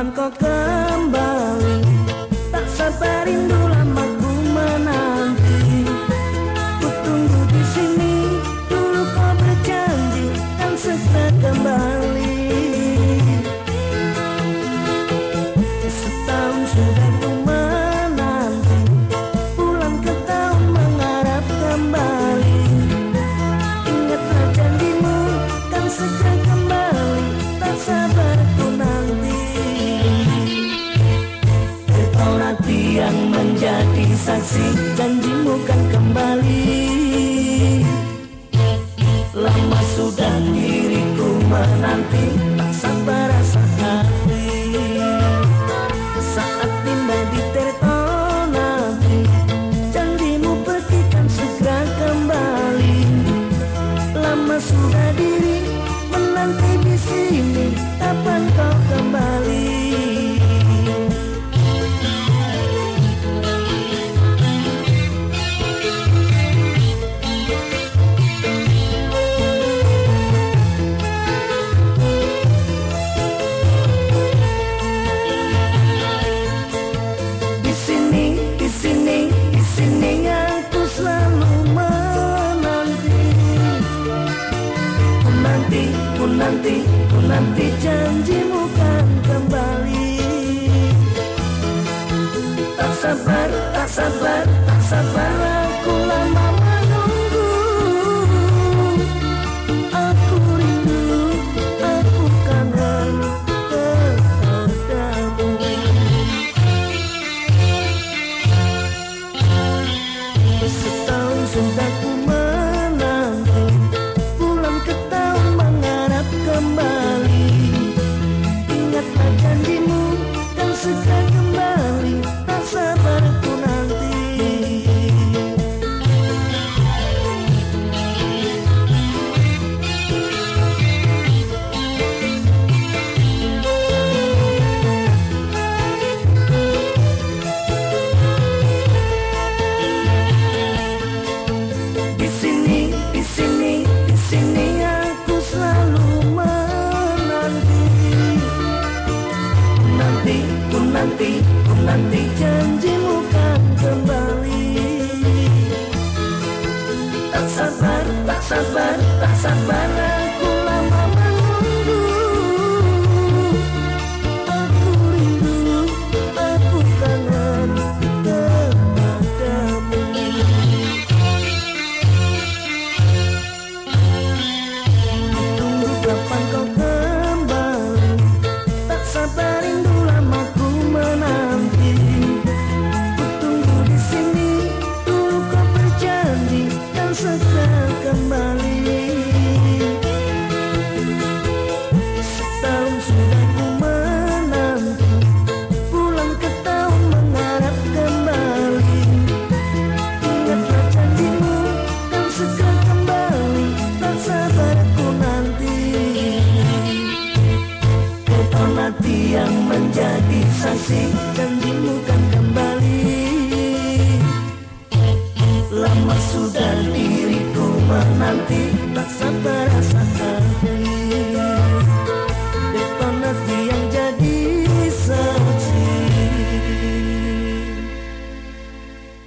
harapan kau ke menjadi saksi Janjimu kan sabar janjimu kan kembali.